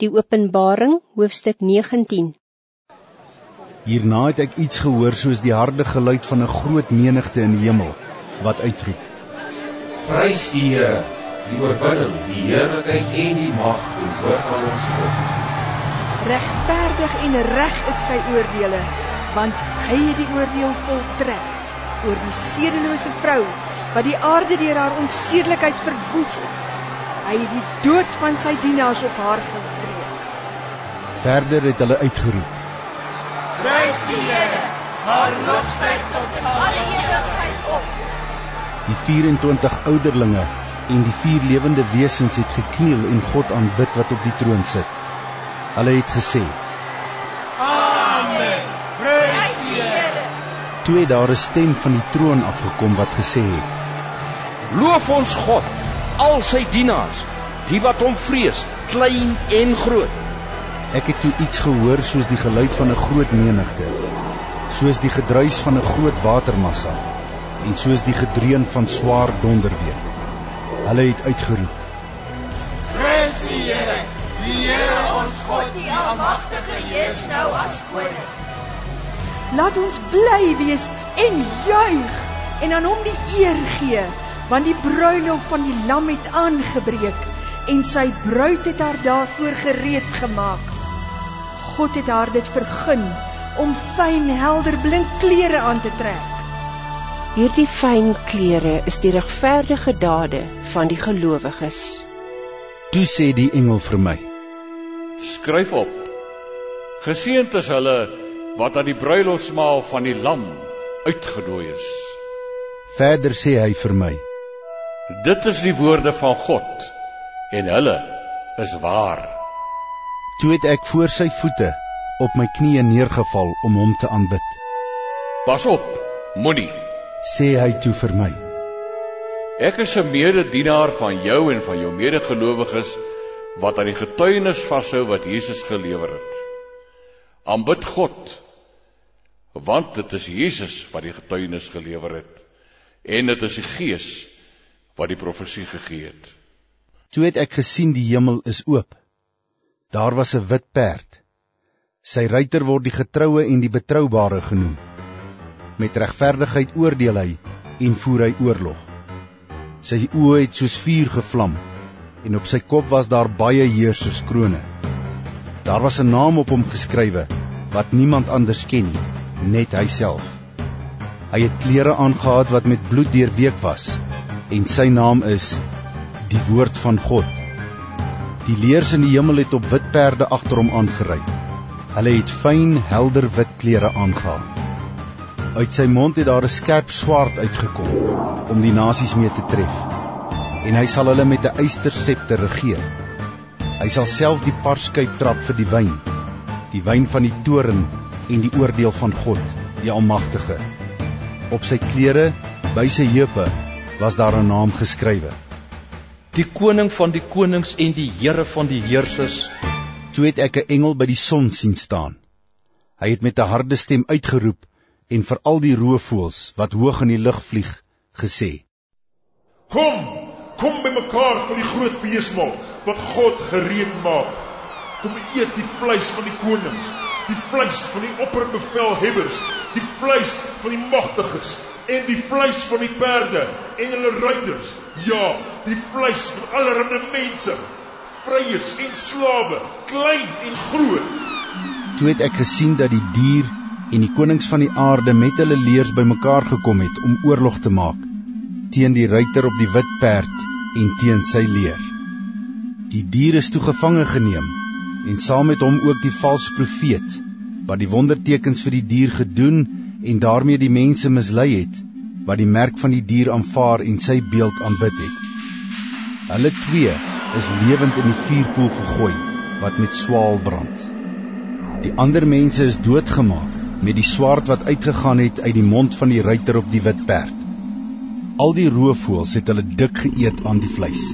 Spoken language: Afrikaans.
Die Openbaring, hoofstuk 19. Hierna het ek iets gehoor soos die harde geluid van 'n groot menigte in die hemel wat uitroep: Prys die Here, die oorwinning, die heerlikheid en die mag behoort aan ons God. Regverdig en reg is sy oordeele, want hy het die oordeel voltrek oor die sedelose vrou wat die aarde deur haar onsedelikheid verwoes het. Hy het die dood van sy dienaars op haar gewreek. Verder het hulle uitgeroep: Prys die Here, haar lof styg tot in alle ewigheid op. Die 24 ouderlinge en die vier lewende wesens het gekniel en God aanbid wat op die troon sit. Hulle het gesê: Amen. Prys die Here. Toe het daar 'n stem van die troon afgekom wat gesê het: Loof ons God, al sy dienaars, die wat hom vrees, klein en groot. Ek het toe iets gehoor soos die geluid van 'n groot menigte, soos die gedruis van 'n groot watermassa en soos die gedreun van swaar donderweer. Hulle het uitgeroep: Prys die Here, die Here ons God, die almagtige Heers nou as koning. Laat ons bly wees en juig en aan hom die eer gee, want die bruiloft van die lam het aangebreek en sy bruid het haar daarvoor gereed gemaak. God het haar dit vergun om fyn helder blink klere aan te trek. Hierdie fyn klere is die regverdige dade van die gelowiges. Toe sê die engel vir my: Skryf op. Geseënd is hulle wat aan die bruilofsmaal van die lam uitgenooi is. Verder sê hy vir my: Dit is die woorde van God en hulle is waar. Toe het ek voor sy voete op my knieë neergeval om hom te aanbid. Pas op, moenie. Sê hy toe vir my: Ek is 'n mededienaar van jou en van jou medegelowiges wat aan die getuienis vashou wat Jesus gelewer het. Aanbid God want dit is Jesus wat die getuienis gelewer het en dit is die Gees wat die profesie gegee het. Toe het ek gesien die hemel is oop. Daar was 'n wit perd. Sy ruiter word die getroue en die betroubare genoem. Met regverdigheid oordeel hy en voer hy oorlog. Sy oë het soos vuur gevlam en op sy kop was daar baie heerserskrone. Daar was 'n naam op hom geskrywe wat niemand anders ken nie, net hy self. Hy het klere aangetree wat met bloed deurweek was en sy naam is die woord van God. Die leers in die hemel het op wit perde agter hom aangery. Hulle het fyn, helder wit klere aangetree. Uit sy mond het daar 'n skerp swaard uitgekom om die nasies mee te tref. En hy sal hulle met 'n eystersepter regeer. Hy sal self die parskuip trap vir die wyn, die wyn van die toorn en die oordeel van God, die Almagtige. Op sy klere, by sy heupe, was daar 'n naam geskrywe. Die koning van die konings en die Here van die heersers. Toe het ek 'n engel by die son sien staan. Hy het met 'n harde stem uitgeroep en vir al die roofvoëls wat hoog in die lug vlieg, gesê: Kom, kom bymekaar vir die groot feesmaal wat God gereed maak. Kom eet die vleis van die konings, die vleis van die opperbevelhebbers, die vleis van die magtiges en die vleis van die perde en hulle ruiters. Ja, die vleis van allerlei mense, vryes en slawe, klein en groot. Toe het ek gesien dat die dier en die konings van die aarde met hulle leers bymekaar gekom het om oorlog te maak teen die ruiter op die wit perd en teen sy leer. Die dier is toe gevange geneem en saam met hom ook die valse profeet wat die wondertekens vir die dier gedoen en daarmee die mense mislei het wat die merk van die dier aanvaar en sy beeld aanbid het. Hulle twee is lewend in die vuurpoel gegooi wat met swaal brand. Die ander mense is doodgemaak met die swaard wat uitgegaan het uit die mond van die ruiter op die wit perd. Al die roofvoëls het hulle dik geëet aan die vleis.